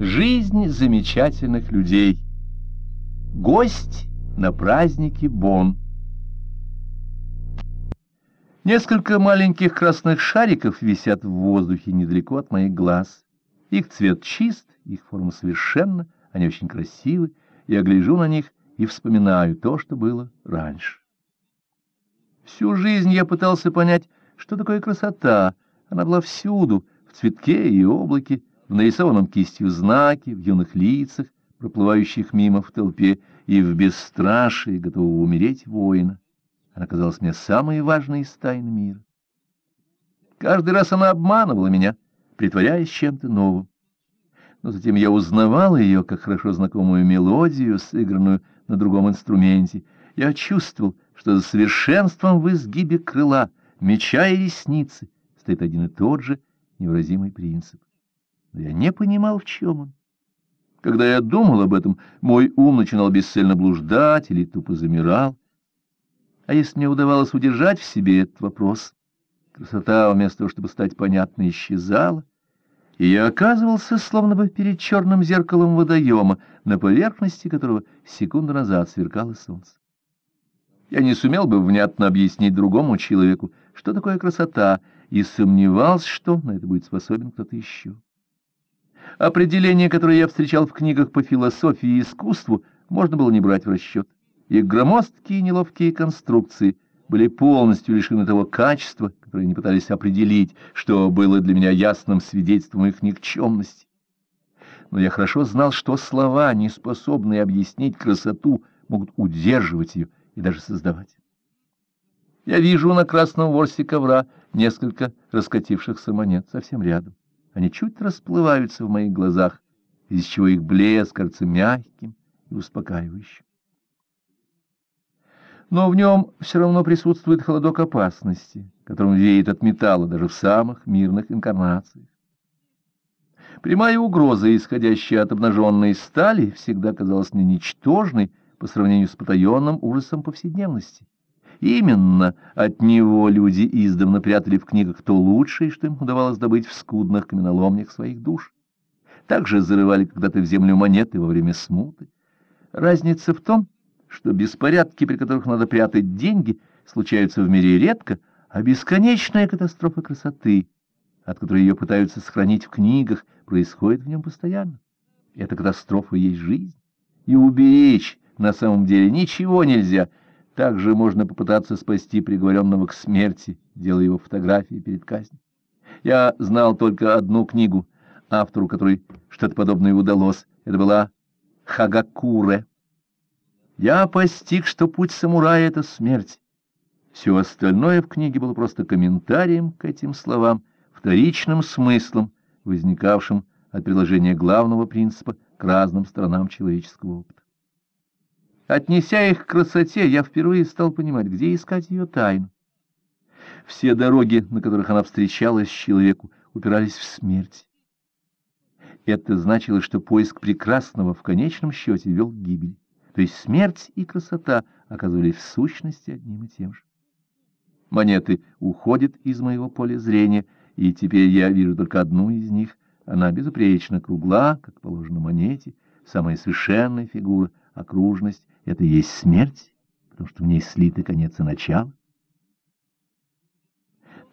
Жизнь замечательных людей. Гость на празднике Бон. Несколько маленьких красных шариков висят в воздухе недалеко от моих глаз. Их цвет чист, их форма совершенна, они очень красивы. Я гляжу на них и вспоминаю то, что было раньше. Всю жизнь я пытался понять, что такое красота. Она была всюду, в цветке и облаке, в нарисованном кистью знаке, в юных лицах, проплывающих мимо в толпе, и в бесстрашии, готового умереть воина. Она казалась мне самой важной из тайн мира. Каждый раз она обманывала меня, притворяясь чем-то новым. Но затем я узнавал ее, как хорошо знакомую мелодию, сыгранную на другом инструменте. Я чувствовал, что за совершенством в изгибе крыла, меча и ресницы стоит один и тот же невыразимый принцип. Но я не понимал, в чем он. Когда я думал об этом, мой ум начинал бесцельно блуждать или тупо замирал. А если мне удавалось удержать в себе этот вопрос, красота, вместо того, чтобы стать понятной, исчезала, и я оказывался словно бы перед черным зеркалом водоема, на поверхности которого секунду назад сверкало солнце. Я не сумел бы внятно объяснить другому человеку, что такое красота, и сомневался, что на это будет способен кто-то еще. Определения, которые я встречал в книгах по философии и искусству, можно было не брать в расчет. Их громоздкие неловкие конструкции были полностью лишены того качества, которое они пытались определить, что было для меня ясным свидетельством их никчемности. Но я хорошо знал, что слова, не способные объяснить красоту, могут удерживать ее и даже создавать. Я вижу на красном ворсе ковра несколько раскатившихся монет совсем рядом. Они чуть расплываются в моих глазах, из чего их блеск кажется мягким и успокаивающим. Но в нем все равно присутствует холодок опасности, которым веет от металла даже в самых мирных инкарнациях. Прямая угроза, исходящая от обнаженной стали, всегда казалась мне ничтожной по сравнению с потаенным ужасом повседневности. Именно от него люди издавна прятали в книгах то лучшее, что им удавалось добыть в скудных каменоломнях своих душ. Также зарывали когда-то в землю монеты во время смуты. Разница в том, что беспорядки, при которых надо прятать деньги, случаются в мире редко, а бесконечная катастрофа красоты, от которой ее пытаются сохранить в книгах, происходит в нем постоянно. Эта катастрофа есть жизнь, и уберечь на самом деле ничего нельзя — также можно попытаться спасти приговоренного к смерти, делая его фотографии перед казнью. Я знал только одну книгу, автору которой что-то подобное удалось. Это была Хагакуре. Я постиг, что путь самурая — это смерть. Все остальное в книге было просто комментарием к этим словам, вторичным смыслом, возникавшим от приложения главного принципа к разным сторонам человеческого опыта. Отнеся их к красоте, я впервые стал понимать, где искать ее тайну. Все дороги, на которых она встречалась с человеку, упирались в смерть. Это значило, что поиск прекрасного в конечном счете вел к гибели. То есть смерть и красота оказывались в сущности одним и тем же. Монеты уходят из моего поля зрения, и теперь я вижу только одну из них. Она безупречно кругла, как положено монете, самая совершенная фигура, окружность — это и есть смерть, потому что в ней слиты конец и начало.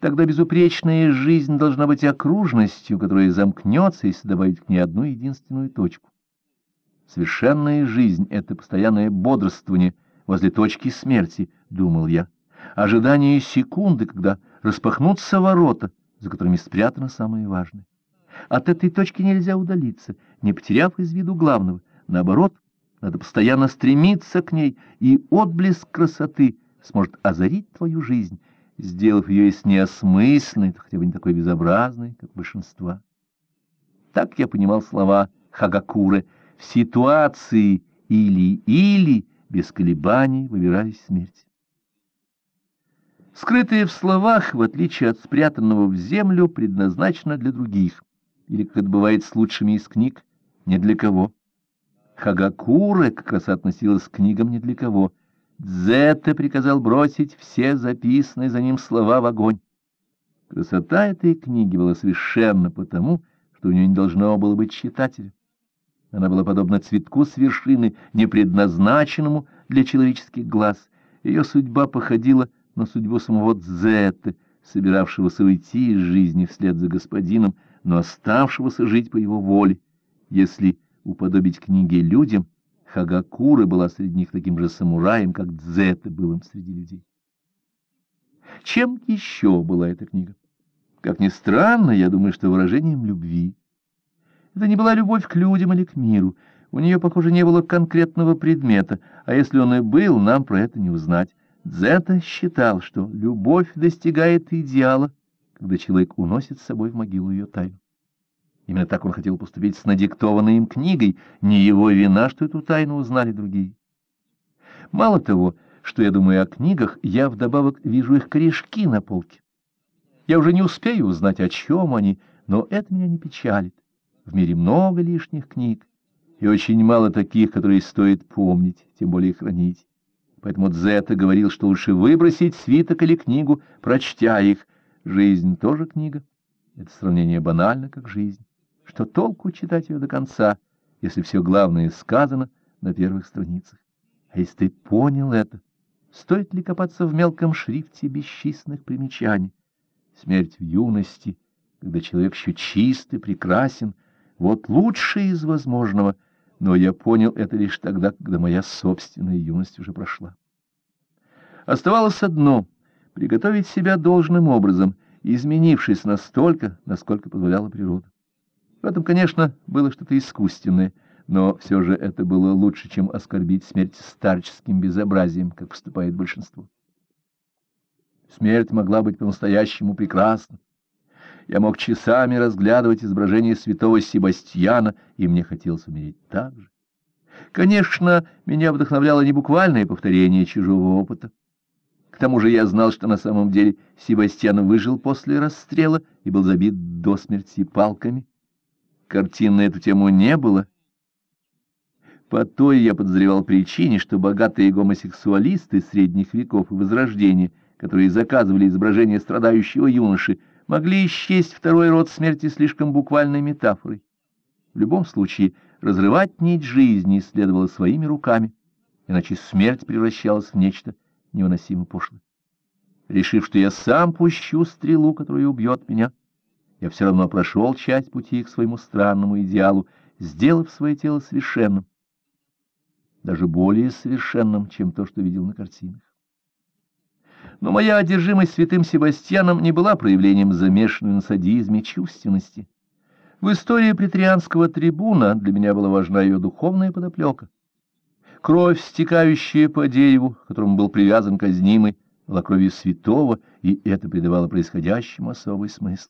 Тогда безупречная жизнь должна быть окружностью, которая замкнется, если добавить к ней одну единственную точку. Совершенная жизнь — это постоянное бодрствование возле точки смерти, — думал я. Ожидание секунды, когда распахнутся ворота, за которыми спрятано самое важное. От этой точки нельзя удалиться, не потеряв из виду главного. Наоборот — надо постоянно стремиться к ней, и отблеск красоты сможет озарить твою жизнь, сделав ее, если не хотя бы не такой безобразной, как большинство. Так я понимал слова Хагакуры. В ситуации «или-или» без колебаний выбирались смерть. Скрытое в словах, в отличие от спрятанного в землю, предназначено для других, или, как это бывает с лучшими из книг, не для кого. Хагакура как раз относилась к книгам ни для кого. Дзетте приказал бросить все записанные за ним слова в огонь. Красота этой книги была совершенно потому, что у нее не должно было быть читателя. Она была подобна цветку с вершины, не предназначенному для человеческих глаз. Ее судьба походила на судьбу самого Дзетты, собиравшегося уйти из жизни вслед за господином, но оставшегося жить по его воле. Если уподобить книге людям, Хагакура была среди них таким же самураем, как Дзетта был им среди людей. Чем еще была эта книга? Как ни странно, я думаю, что выражением любви. Это не была любовь к людям или к миру. У нее, похоже, не было конкретного предмета, а если он и был, нам про это не узнать. Дзета считал, что любовь достигает идеала, когда человек уносит с собой в могилу ее тайну. Именно так он хотел поступить с надиктованной им книгой, не его вина, что эту тайну узнали другие. Мало того, что я думаю о книгах, я вдобавок вижу их корешки на полке. Я уже не успею узнать, о чем они, но это меня не печалит. В мире много лишних книг, и очень мало таких, которые стоит помнить, тем более хранить. Поэтому Дзета говорил, что лучше выбросить свиток или книгу, прочтя их. Жизнь тоже книга. Это сравнение банально, как жизнь. Что толку читать ее до конца, если все главное сказано на первых страницах? А если ты понял это, стоит ли копаться в мелком шрифте бесчисленных примечаний? Смерть в юности, когда человек еще чист и прекрасен — вот лучшее из возможного, но я понял это лишь тогда, когда моя собственная юность уже прошла. Оставалось одно — приготовить себя должным образом, изменившись настолько, насколько позволяла природа. В этом, конечно, было что-то искусственное, но все же это было лучше, чем оскорбить смерть старческим безобразием, как поступает большинство. Смерть могла быть по-настоящему прекрасна, я мог часами разглядывать изображение святого Себастьяна, и мне хотелось умереть так же. Конечно, меня вдохновляло не буквальное повторение чужого опыта. К тому же я знал, что на самом деле Себастьян выжил после расстрела и был забит до смерти палками. Картин на эту тему не было. По той я подозревал причине, что богатые гомосексуалисты средних веков и Возрождения, которые заказывали изображение страдающего юноши, могли исчесть второй род смерти слишком буквальной метафорой. В любом случае, разрывать нить жизни следовало своими руками, иначе смерть превращалась в нечто невыносимо пошлое. Решив, что я сам пущу стрелу, которая убьет меня, я все равно прошел часть пути к своему странному идеалу, сделав свое тело совершенным, даже более совершенным, чем то, что видел на картинах. Но моя одержимость святым Себастьяном не была проявлением замешанной на садизме чувственности. В истории претрианского трибуна для меня была важна ее духовная подоплека. Кровь, стекающая по дереву, к которому был привязан казнимый, была кровью святого, и это придавало происходящему особый смысл.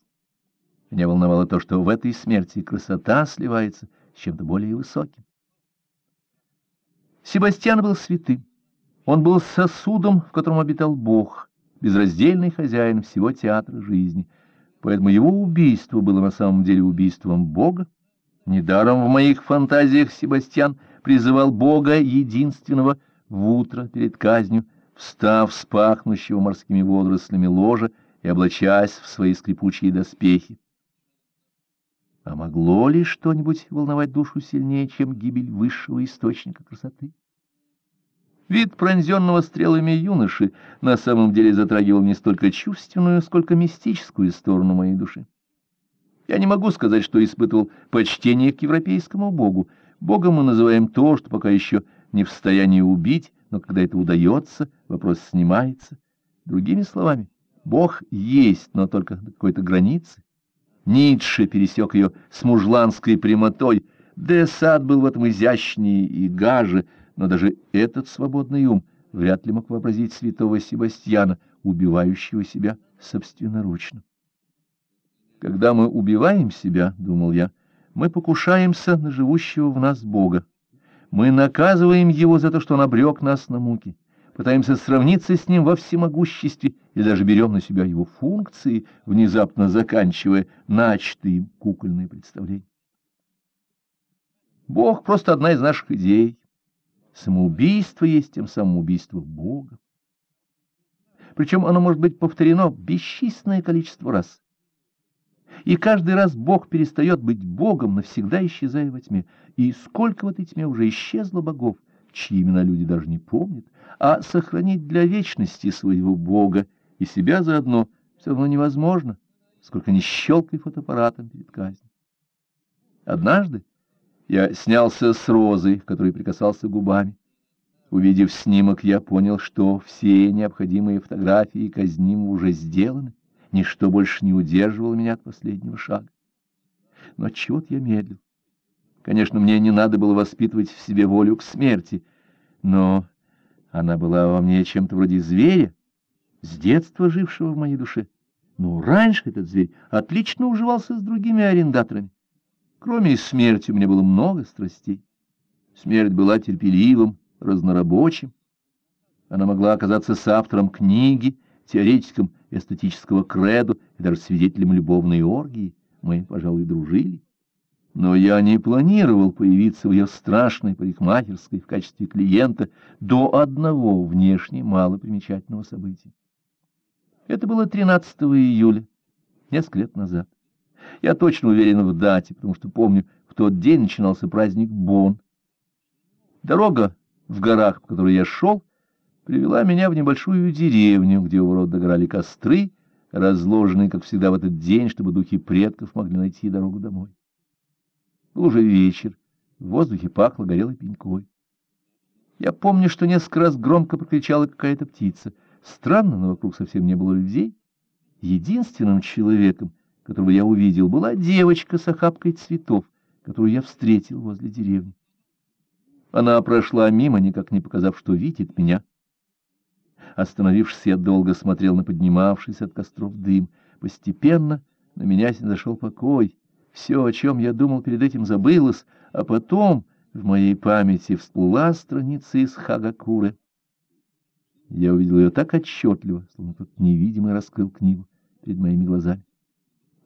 Меня волновало то, что в этой смерти красота сливается с чем-то более высоким. Себастьян был святым. Он был сосудом, в котором обитал Бог, безраздельный хозяин всего театра жизни. Поэтому его убийство было на самом деле убийством Бога. Недаром в моих фантазиях Себастьян призывал Бога единственного в утро перед казнью, встав с пахнущего морскими водорослями ложа и облачаясь в свои скрипучие доспехи. А могло ли что-нибудь волновать душу сильнее, чем гибель высшего источника красоты? Вид пронзенного стрелами юноши на самом деле затрагивал не столько чувственную, сколько мистическую сторону моей души. Я не могу сказать, что испытывал почтение к европейскому богу. Богом мы называем то, что пока еще не в состоянии убить, но когда это удается, вопрос снимается. Другими словами, Бог есть, но только до какой-то границы. Ницше пересек ее с мужланской прямотой, Десад был в этом изящнее и гаже, но даже этот свободный ум вряд ли мог вообразить святого Себастьяна, убивающего себя собственноручно. Когда мы убиваем себя, — думал я, — мы покушаемся на живущего в нас Бога. Мы наказываем его за то, что он обрек нас на муки, пытаемся сравниться с ним во всемогуществе или даже берем на себя его функции, внезапно заканчивая начатые им кукольные представления. Бог — просто одна из наших идей, Самоубийство есть тем самым убийство Бога. Причем оно может быть повторено бесчисленное количество раз. И каждый раз Бог перестает быть Богом, навсегда исчезая во тьме. И сколько в этой тьме уже исчезло богов, чьи имена люди даже не помнят, а сохранить для вечности своего Бога и себя заодно все равно невозможно, сколько ни щелкай фотоаппаратом перед казнью. Однажды я снялся с розой, которой прикасался губами. Увидев снимок, я понял, что все необходимые фотографии казнима уже сделаны, ничто больше не удерживало меня от последнего шага. Но чего-то я медлил. Конечно, мне не надо было воспитывать в себе волю к смерти, но она была во мне чем-то вроде зверя, с детства жившего в моей душе. Но раньше этот зверь отлично уживался с другими арендаторами. Кроме смерти у меня было много страстей. Смерть была терпеливым, разнорабочим. Она могла оказаться с автором книги, теоретиком эстетического креду и даже свидетелем любовной оргии. Мы, пожалуй, дружили. Но я не планировал появиться в ее страшной парикмахерской в качестве клиента до одного внешне малопримечательного события. Это было 13 июля, несколько лет назад. Я точно уверен в дате, потому что помню, в тот день начинался праздник Бон. Дорога в горах, по которой я шел, привела меня в небольшую деревню, где у ворот догорали костры, разложенные, как всегда, в этот день, чтобы духи предков могли найти дорогу домой. Был уже вечер, в воздухе пахло горелой пенькой. Я помню, что несколько раз громко прокричала какая-то птица. Странно, но вокруг совсем не было людей. Единственным человеком, которого я увидел, была девочка с охапкой цветов, которую я встретил возле деревни. Она прошла мимо, никак не показав, что видит меня. Остановившись, я долго смотрел на поднимавшийся от костров дым. Постепенно на меня зашел покой. Все, о чем я думал перед этим, забылось, а потом в моей памяти всплыла страница из Хагакуры. Я увидел ее так отчетливо, словно тот невидимый раскрыл книгу перед моими глазами.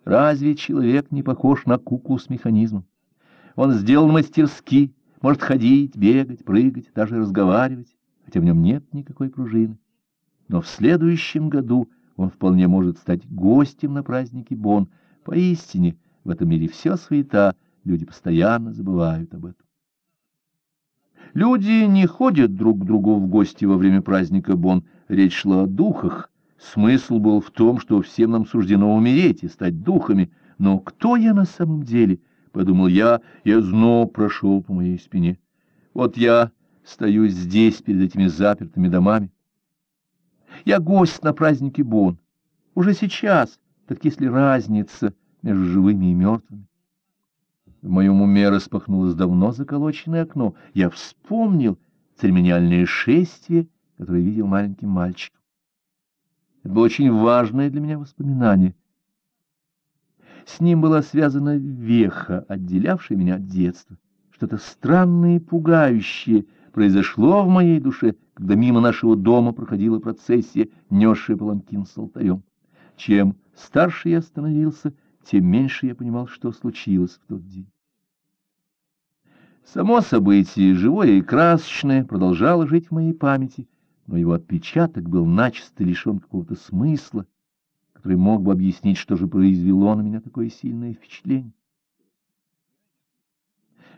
Разве человек не похож на куклу с механизмом? Он сделан мастерски, может ходить, бегать, прыгать, даже разговаривать, хотя в нем нет никакой пружины. Но в следующем году он вполне может стать гостем на празднике Бон. Поистине, в этом мире все суета, люди постоянно забывают об этом. Люди не ходят друг к другу в гости во время праздника Бон. Речь шла о духах. Смысл был в том, что всем нам суждено умереть и стать духами. Но кто я на самом деле —— подумал я, и озноб прошел по моей спине. Вот я стою здесь, перед этими запертыми домами. Я гость на празднике Бон. Уже сейчас, так есть ли разница между живыми и мертвыми? В моем уме распахнулось давно заколоченное окно. Я вспомнил церемониальное шествие, которое видел маленьким мальчиком. Это было очень важное для меня воспоминание. С ним была связана веха, отделявшая меня от детства. Что-то странное и пугающее произошло в моей душе, когда мимо нашего дома проходила процессия, несшая паланкин с алтарем. Чем старше я становился, тем меньше я понимал, что случилось в тот день. Само событие, живое и красочное, продолжало жить в моей памяти, но его отпечаток был начисто лишен какого-то смысла, который мог бы объяснить, что же произвело на меня такое сильное впечатление.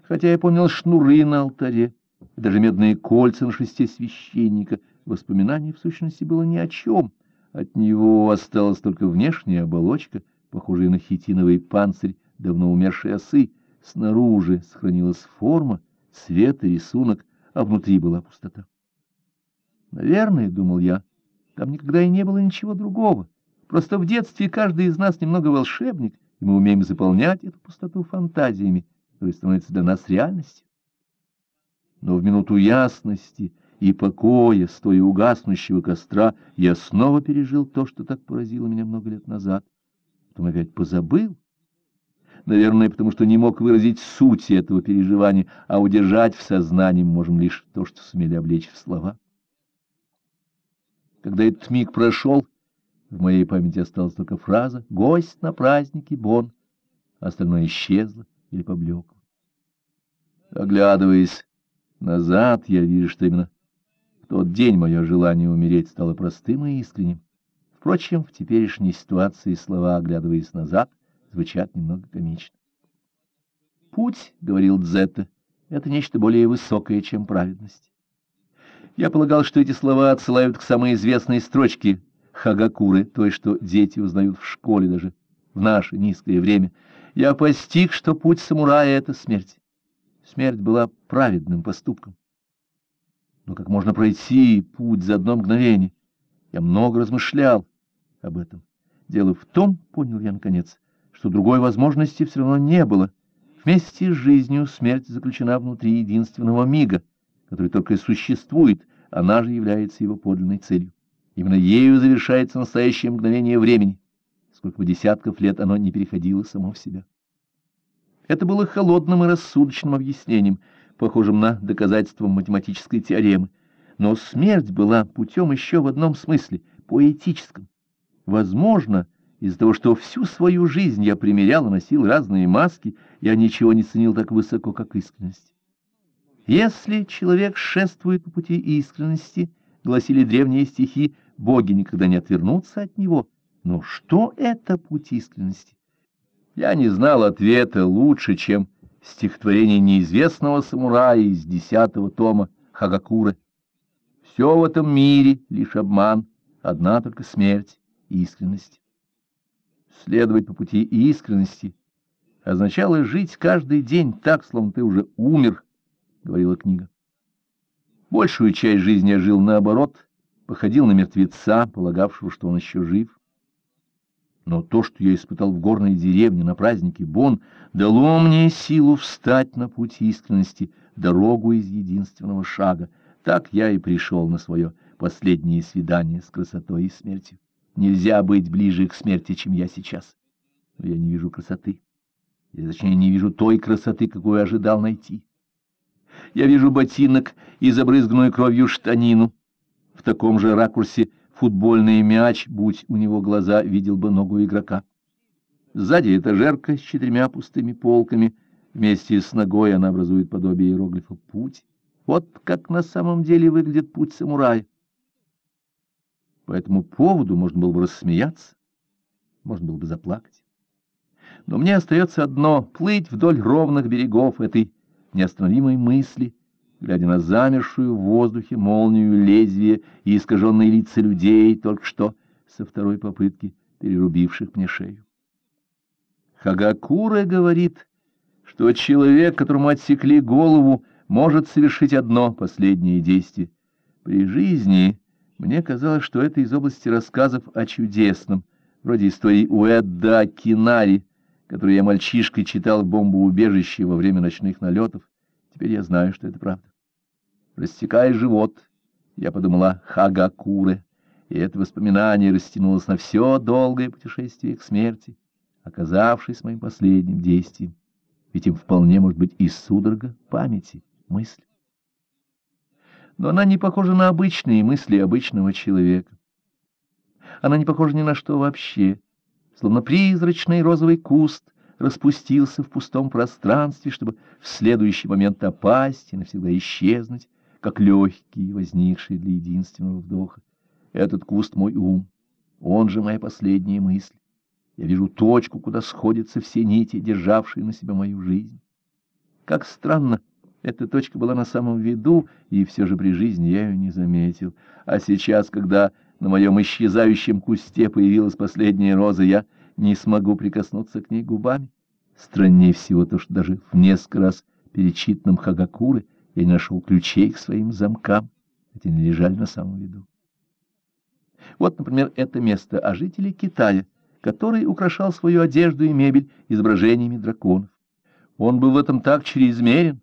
Хотя я помнил шнуры на алтаре, даже медные кольца на шесте священника, воспоминание в сущности было ни о чем. От него осталась только внешняя оболочка, похожая на хитиновый панцирь давно умершей осы. Снаружи сохранилась форма, цвет и рисунок, а внутри была пустота. Наверное, — думал я, — там никогда и не было ничего другого. Просто в детстве каждый из нас немного волшебник, и мы умеем заполнять эту пустоту фантазиями, которые становятся для нас реальностью. Но в минуту ясности и покоя, стоя у гаснущего костра, я снова пережил то, что так поразило меня много лет назад. Потом опять позабыл. Наверное, потому что не мог выразить суть этого переживания, а удержать в сознании можем лишь то, что сумели облечь в слова. Когда этот миг прошел, в моей памяти осталась только фраза «Гость на празднике Бон». Остальное исчезло или поблекло. Оглядываясь назад, я вижу, что именно в тот день мое желание умереть стало простым и искренним. Впрочем, в теперешней ситуации слова, оглядываясь назад, звучат немного комично. «Путь, — говорил Дзетта, — это нечто более высокое, чем праведность. Я полагал, что эти слова отсылают к самой известной строчке Хагакуры, той, что дети узнают в школе даже в наше низкое время. Я постиг, что путь самурая — это смерть. Смерть была праведным поступком. Но как можно пройти путь за одно мгновение? Я много размышлял об этом. Дело в том, понял я наконец, что другой возможности все равно не было. Вместе с жизнью смерть заключена внутри единственного мига, который только и существует, она же является его подлинной целью. Именно ею завершается настоящее мгновение времени, сколько бы десятков лет оно не переходило само в себя. Это было холодным и рассудочным объяснением, похожим на доказательство математической теоремы. Но смерть была путем еще в одном смысле, поэтическом. Возможно, из-за того, что всю свою жизнь я примерял и носил разные маски, я ничего не ценил так высоко, как искренность. Если человек шествует по пути искренности, гласили древние стихи, боги никогда не отвернутся от него. Но что это путь искренности? Я не знал ответа лучше, чем стихотворение неизвестного самурая из десятого тома Хагакуры. Все в этом мире — лишь обман, одна только смерть искренность. Следовать по пути искренности означало жить каждый день так, словно ты уже умер, — говорила книга. Большую часть жизни я жил наоборот, походил на мертвеца, полагавшего, что он еще жив. Но то, что я испытал в горной деревне на празднике Бон, дало мне силу встать на путь искренности, дорогу из единственного шага. Так я и пришел на свое последнее свидание с красотой и смертью. Нельзя быть ближе к смерти, чем я сейчас. Но я не вижу красоты. Или, точнее, не вижу той красоты, какую ожидал найти. Я вижу ботинок и забрызганную кровью штанину. В таком же ракурсе футбольный мяч, будь у него глаза, видел бы ногу игрока. Сзади этажерка с четырьмя пустыми полками. Вместе с ногой она образует подобие иероглифа «Путь». Вот как на самом деле выглядит путь самурая. По этому поводу можно было бы рассмеяться, можно было бы заплакать. Но мне остается одно — плыть вдоль ровных берегов этой неостановимой мысли, глядя на замершую в воздухе молнию лезвия и искаженные лица людей, только что со второй попытки перерубивших мне шею. Хагакура говорит, что человек, которому отсекли голову, может совершить одно последнее действие. При жизни мне казалось, что это из области рассказов о чудесном, вроде истории Уэдда Кинари, которую я мальчишкой читал в бомбоубежище во время ночных налетов. Теперь я знаю, что это правда. Растекая живот, я подумала Хагакуре, и это воспоминание растянулось на все долгое путешествие к смерти, оказавшись моим последним действием. Ведь им вполне может быть и судорога памяти, мысли. Но она не похожа на обычные мысли обычного человека. Она не похожа ни на что вообще, словно призрачный розовый куст, распустился в пустом пространстве, чтобы в следующий момент опасть и навсегда исчезнуть, как легкий, возникший для единственного вдоха. Этот куст мой ум, он же моя последняя мысль. Я вижу точку, куда сходятся все нити, державшие на себя мою жизнь. Как странно, эта точка была на самом виду, и все же при жизни я ее не заметил. А сейчас, когда на моем исчезающем кусте появилась последняя роза, я не смогу прикоснуться к ней губами. Страннее всего то, что даже в несколько раз перечитанном Хагакуры я не нашел ключей к своим замкам, хотя не лежали на самом виду. Вот, например, это место о жителе Китая, который украшал свою одежду и мебель изображениями драконов. Он был в этом так чрезмерен,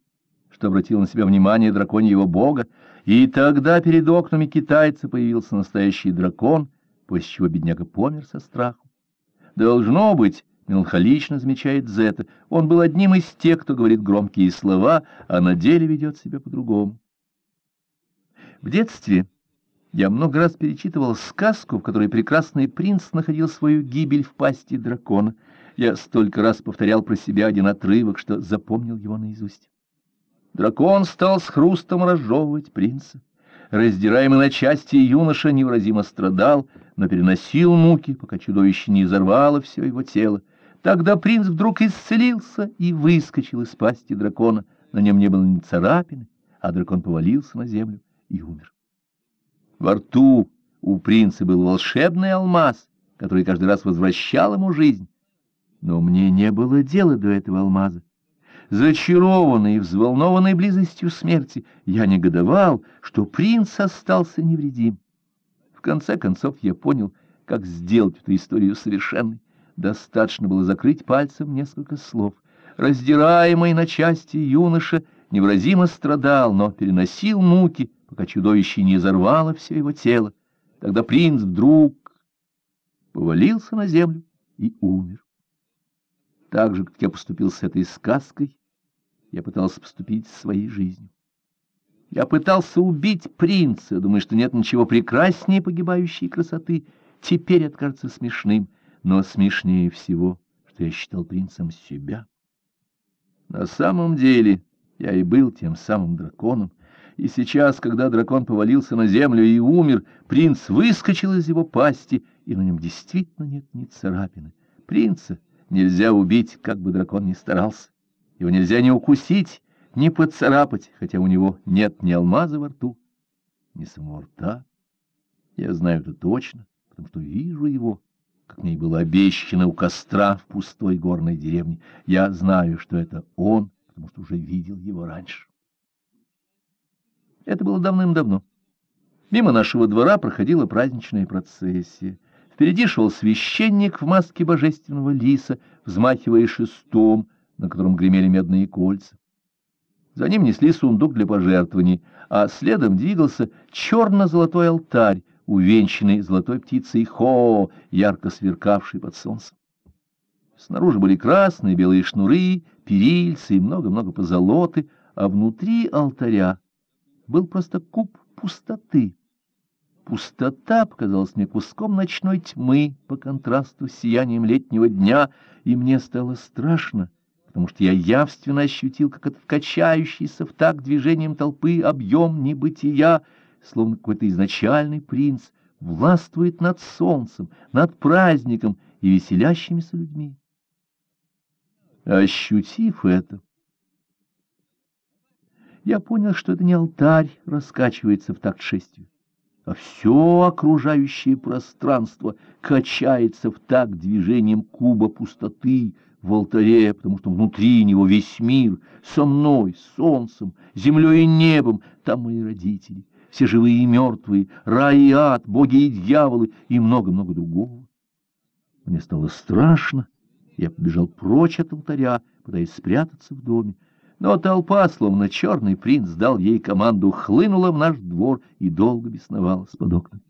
что обратил на себя внимание драконьего бога, и тогда перед окнами китайца появился настоящий дракон, после чего бедняга помер со страху. Должно быть, меланхолично замечает Зета, он был одним из тех, кто говорит громкие слова, а на деле ведет себя по-другому. В детстве я много раз перечитывал сказку, в которой прекрасный принц находил свою гибель в пасти дракона. Я столько раз повторял про себя один отрывок, что запомнил его наизусть. Дракон стал с хрустом разжевывать принца. Раздираемый на части юноша невыразимо страдал, но переносил муки, пока чудовище не изорвало все его тело. Тогда принц вдруг исцелился и выскочил из пасти дракона. На нем не было ни царапины, а дракон повалился на землю и умер. Во рту у принца был волшебный алмаз, который каждый раз возвращал ему жизнь. Но мне не было дела до этого алмаза. Зачарованный и взволнованный близостью смерти, я негодовал, что принц остался невредим. В конце концов я понял, как сделать эту историю совершенной. Достаточно было закрыть пальцем несколько слов. Раздираемый на части юноша невыразимо страдал, но переносил муки, пока чудовище не изорвало все его тело. Тогда принц вдруг повалился на землю и умер. Так же, как я поступил с этой сказкой, я пытался поступить своей жизнью. Я пытался убить принца, думая, что нет ничего прекраснее погибающей красоты. Теперь это кажется смешным, но смешнее всего, что я считал принцем себя. На самом деле я и был тем самым драконом, и сейчас, когда дракон повалился на землю и умер, принц выскочил из его пасти, и на нем действительно нет ни царапины. Принца нельзя убить, как бы дракон ни старался. Его нельзя ни укусить, ни поцарапать, хотя у него нет ни алмаза во рту, ни самого рта. Я знаю это точно, потому что вижу его, как мне было обещано у костра в пустой горной деревне. Я знаю, что это он, потому что уже видел его раньше. Это было давным-давно. Мимо нашего двора проходила праздничная процессия. Впереди шел священник в маске божественного лиса, взмахивая шестом, на котором гремели медные кольца. За ним несли сундук для пожертвований, а следом двигался черно-золотой алтарь, увенчанный золотой птицей Хо, ярко сверкавший под солнцем. Снаружи были красные белые шнуры, перильцы и много-много позолоты, а внутри алтаря был просто куб пустоты. Пустота показалась мне куском ночной тьмы по контрасту с сиянием летнего дня, и мне стало страшно, потому что я явственно ощутил, как этот качающийся в такт движением толпы объем небытия, словно какой-то изначальный принц, властвует над солнцем, над праздником и веселящимися людьми. Ощутив это, я понял, что это не алтарь раскачивается в такт шествию, а все окружающее пространство качается в такт движением куба пустоты в алтаре, потому что внутри него весь мир, со мной, солнцем, землей и небом, там мои родители, все живые и мертвые, рай и ад, боги и дьяволы и много-много другого. Мне стало страшно, я побежал прочь от алтаря, пытаясь спрятаться в доме, но толпа, словно черный принц, дал ей команду, хлынула в наш двор и долго бесновалась под окнами.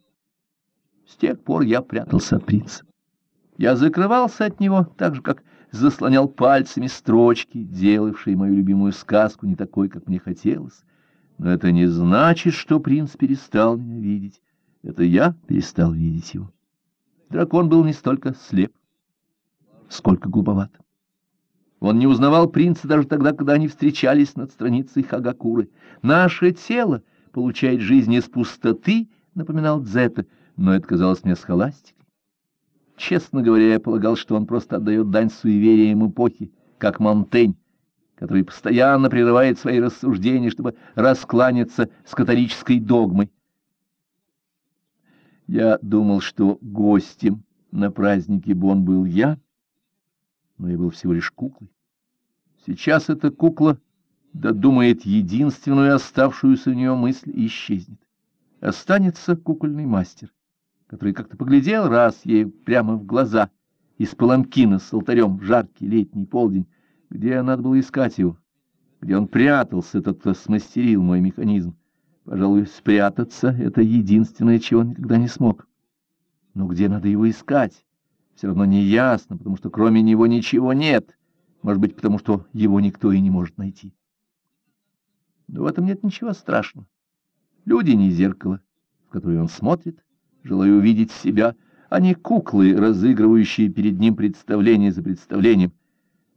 С тех пор я прятался от принца. Я закрывался от него, так же, как заслонял пальцами строчки, делавшие мою любимую сказку не такой, как мне хотелось. Но это не значит, что принц перестал меня видеть. Это я перестал видеть его. Дракон был не столько слеп, сколько глуповат. Он не узнавал принца даже тогда, когда они встречались над страницей Хагакуры. «Наше тело получает жизнь из пустоты», — напоминал Дзета, но это казалось мне схоластикой. Честно говоря, я полагал, что он просто отдает дань суевериям эпохи, как Монтень, который постоянно прерывает свои рассуждения, чтобы раскланяться с католической догмой. Я думал, что гостем на празднике Бон был я, — но я был всего лишь куклой. Сейчас эта кукла додумает единственную оставшуюся у нее мысль и исчезнет. Останется кукольный мастер, который как-то поглядел раз ей прямо в глаза из паламкина с алтарем в жаркий летний полдень, где надо было искать его, где он прятался, тот, кто смастерил мой механизм. Пожалуй, спрятаться — это единственное, чего он никогда не смог. Но где надо его искать? все равно не ясно, потому что кроме него ничего нет, может быть, потому что его никто и не может найти. Но в этом нет ничего страшного. Люди не зеркало, в которое он смотрит, желая увидеть себя, а не куклы, разыгрывающие перед ним представление за представлением.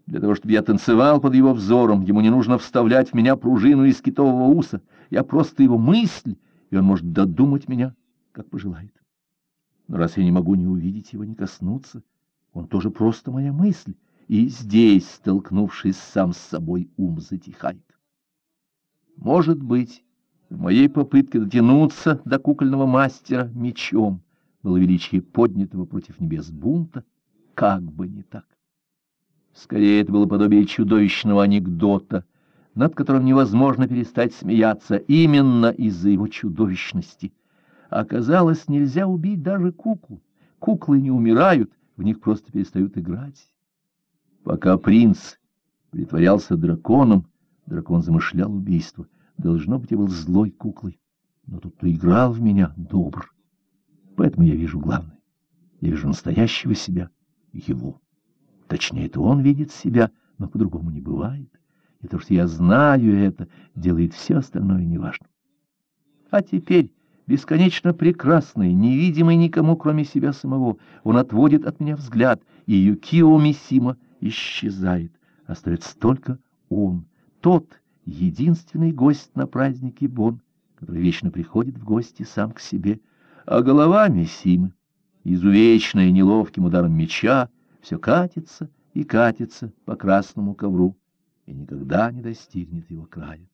Для того, чтобы я танцевал под его взором, ему не нужно вставлять в меня пружину из китового уса. Я просто его мысль, и он может додумать меня, как пожелает. Но раз я не могу ни увидеть его, ни коснуться, Он тоже просто моя мысль, и здесь, столкнувшись сам с собой, ум затихает. Может быть, в моей попытке дотянуться до кукольного мастера мечом было величие поднятого против небес бунта, как бы не так. Скорее, это было подобие чудовищного анекдота, над которым невозможно перестать смеяться именно из-за его чудовищности. Оказалось, нельзя убить даже куклу. Куклы не умирают, в них просто перестают играть. Пока принц притворялся драконом, дракон замышлял убийство. Должно быть, я был злой куклой. Но тот, кто играл в меня, добр. Поэтому я вижу главное. Я вижу настоящего себя, его. Точнее, это он видит себя, но по-другому не бывает. И то, что я знаю это, делает все остальное неважным. А теперь, бесконечно прекрасный, невидимый никому, кроме себя самого, он отводит от меня взгляд, и Юкио Мисима исчезает. Остается только он, тот единственный гость на празднике Бон, который вечно приходит в гости сам к себе, а голова Мисимы, изувеченная неловким ударом меча, все катится и катится по красному ковру и никогда не достигнет его края.